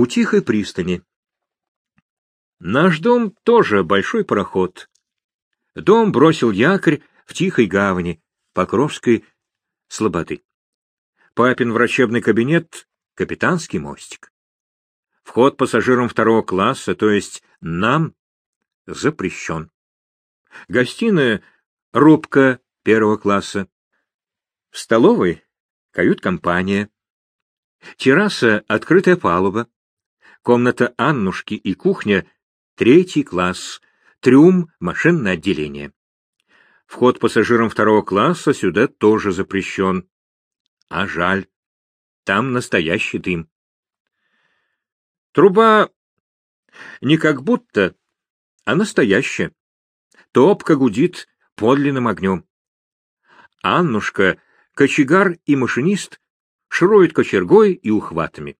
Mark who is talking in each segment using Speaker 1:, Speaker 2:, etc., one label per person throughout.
Speaker 1: У тихой пристани. Наш дом тоже большой пароход. Дом бросил якорь в тихой гавани, Покровской слободы. Папин врачебный кабинет — капитанский мостик. Вход пассажирам второго класса, то есть нам, запрещен. Гостиная — рубка первого класса. В столовой — кают-компания. Терраса — открытая палуба. Комната Аннушки и кухня — третий класс. Трюм — машинное отделение. Вход пассажирам второго класса сюда тоже запрещен. А жаль. Там настоящий дым. Труба не как будто, а настоящая. Топка гудит подлинным огнем. Аннушка, кочегар и машинист шируют кочергой и ухватами.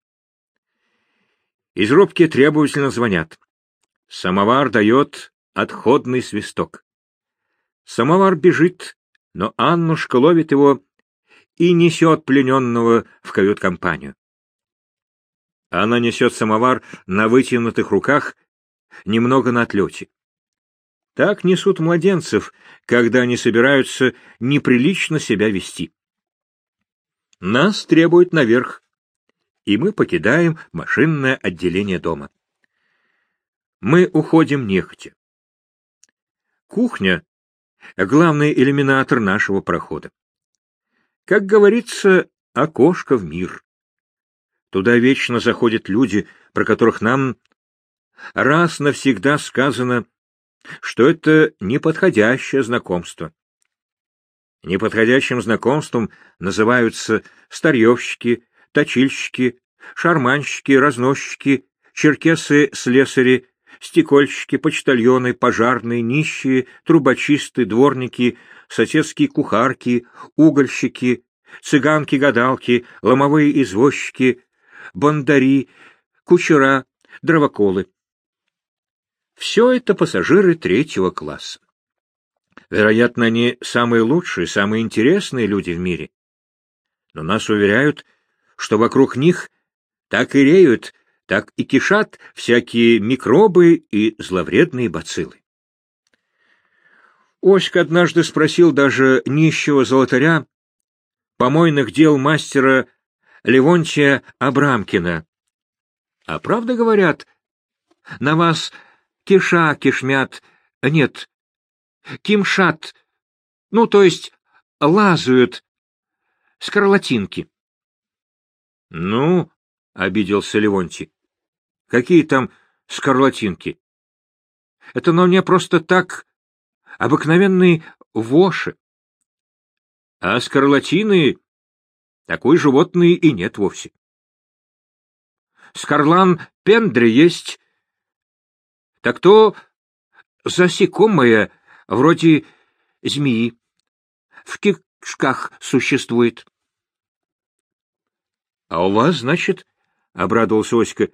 Speaker 1: Из рубки требовательно звонят. Самовар дает отходный свисток. Самовар бежит, но Аннушка ловит его и несет плененного в кают-компанию. Она несет самовар на вытянутых руках, немного на отлете. Так несут младенцев, когда они собираются неприлично себя вести. Нас требуют наверх, и мы покидаем машинное отделение дома. Мы уходим нехотя. Кухня — главный иллюминатор нашего прохода. Как говорится, окошко в мир. Туда вечно заходят люди, про которых нам раз навсегда сказано, что это неподходящее знакомство. Неподходящим знакомством называются старьевщики, точильщики, шарманщики, разносчики, черкесы-слесари, стекольщики, почтальоны, пожарные, нищие, трубочисты, дворники, соседские кухарки, угольщики, цыганки-гадалки, ломовые извозчики, бандари, кучера, дровоколы. Все это пассажиры третьего класса. Вероятно, они самые лучшие, самые интересные люди в мире. Но нас уверяют, что вокруг них так и реют, так и кишат всякие микробы и зловредные бациллы. Оська однажды спросил даже нищего золотаря, помойных дел мастера Левонтия Абрамкина. А правда говорят, на вас киша кишмят, нет, кимшат, ну, то есть лазают скарлатинки. — Ну, — обиделся Левонтий, — какие там скарлатинки? Это на мне просто так обыкновенные воши. А скарлатины такой животные и нет вовсе. Скарлан пендре есть, так то засекомое, вроде змеи, в кишках существует. — А у вас, значит, — обрадовался Оська,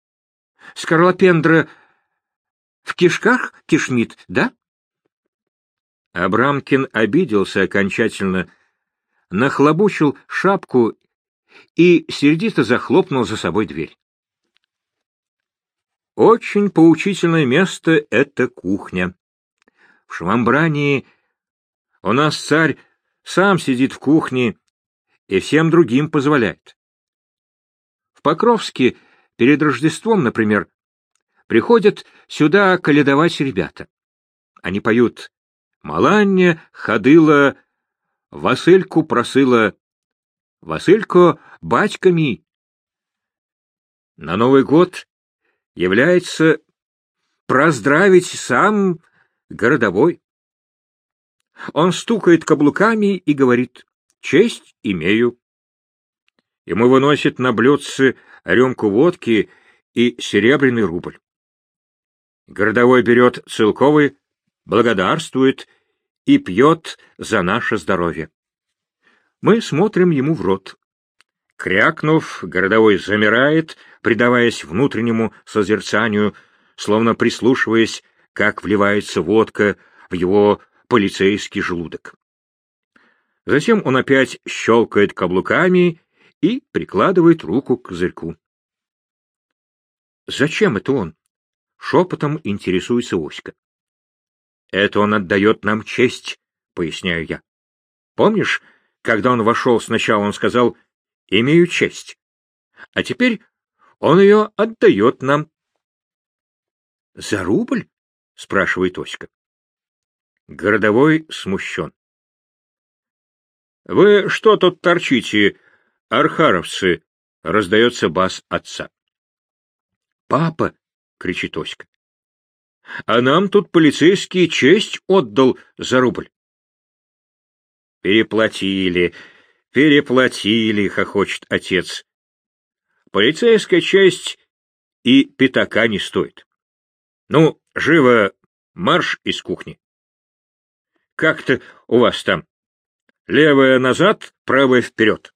Speaker 1: — скарлопендра в кишках кишмит, да? Абрамкин обиделся окончательно, нахлобучил шапку и сердито захлопнул за собой дверь. Очень поучительное место — это кухня. В Швамбрании у нас царь сам сидит в кухне и всем другим позволяет. В Покровске перед Рождеством, например, приходят сюда каледовать ребята. Они поют «Маланья ходила Васильку просила «Василько, батьками!» На Новый год является проздравить сам городовой. Он стукает каблуками и говорит «Честь имею». Ему выносит на блюдце рюмку водки и серебряный рубль. Городовой берет целковый, благодарствует и пьет за наше здоровье. Мы смотрим ему в рот. Крякнув, городовой замирает, предаваясь внутреннему созерцанию, словно прислушиваясь, как вливается водка в его полицейский желудок. Затем он опять щелкает каблуками и прикладывает руку к козырьку. Зачем это он? Шепотом интересуется Оська. Это он отдает нам честь, поясняю я. Помнишь, когда он вошел сначала, он сказал «имею честь», а теперь он ее отдает нам. — За рубль? — спрашивает Оська. Городовой смущен. — Вы что тут торчите, архаровцы? — раздается бас отца. — Папа! — кричит Оська. — А нам тут полицейский честь отдал за рубль. — Переплатили, переплатили, — хохочет отец. Полицейская честь и пятака не стоит. Ну, живо, марш из кухни. Как-то у вас там. Левая назад, правая вперед.